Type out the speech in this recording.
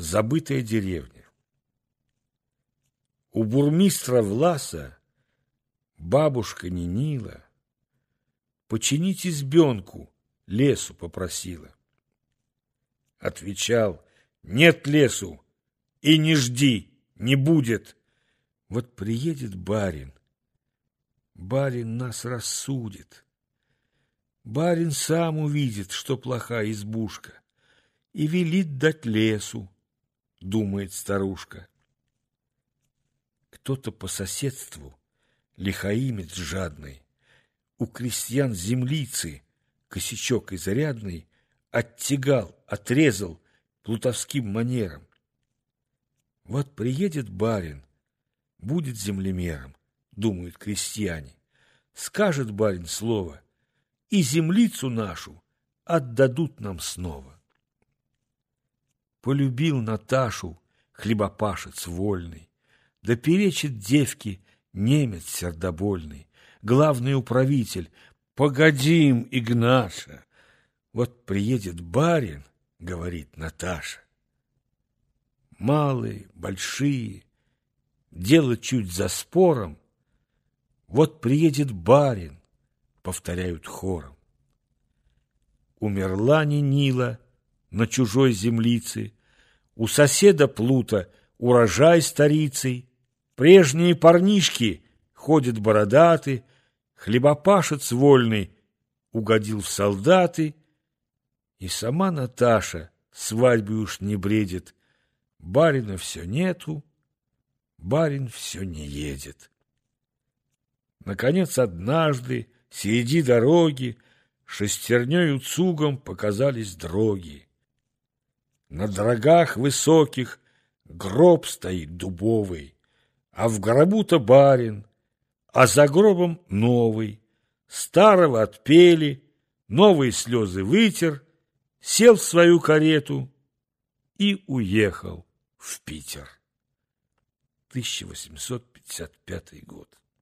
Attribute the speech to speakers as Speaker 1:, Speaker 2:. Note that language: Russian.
Speaker 1: Забытая деревня. У бурмистра Власа бабушка Нинила починить избенку лесу попросила. Отвечал, нет лесу, и не жди, не будет. Вот приедет барин, барин нас рассудит. Барин сам увидит, что плохая избушка, и велит дать лесу, думает старушка. Кто-то по соседству, лихаимец жадный, у крестьян землицы косячок изрядный оттягал, отрезал плутовским манером. Вот приедет барин, будет землемером, думают крестьяне. Скажет барин слово, и землицу нашу отдадут нам снова. Полюбил Наташу хлебопашец вольный, да перечит девке немец сердобольный, главный управитель. Погодим, Игнаша, вот приедет барин, говорит Наташа. Малые, большие, дело чуть за спором. Вот приедет барин, повторяют хором. Умерла Нинила на чужой землице, у соседа Плута урожай старицей, прежние парнишки ходят бородаты, хлебопашец вольный угодил в солдаты, и сама Наташа свадьбы уж не бредит, барина все нету, барин все не едет. Наконец, однажды, среди дороги, шестернею цугом показались дроги. На дрогах высоких гроб стоит дубовый, а в гробу-то барин, а за гробом новый. Старого отпели, новые слезы вытер, сел в свою карету и уехал в Питер. 1855 год.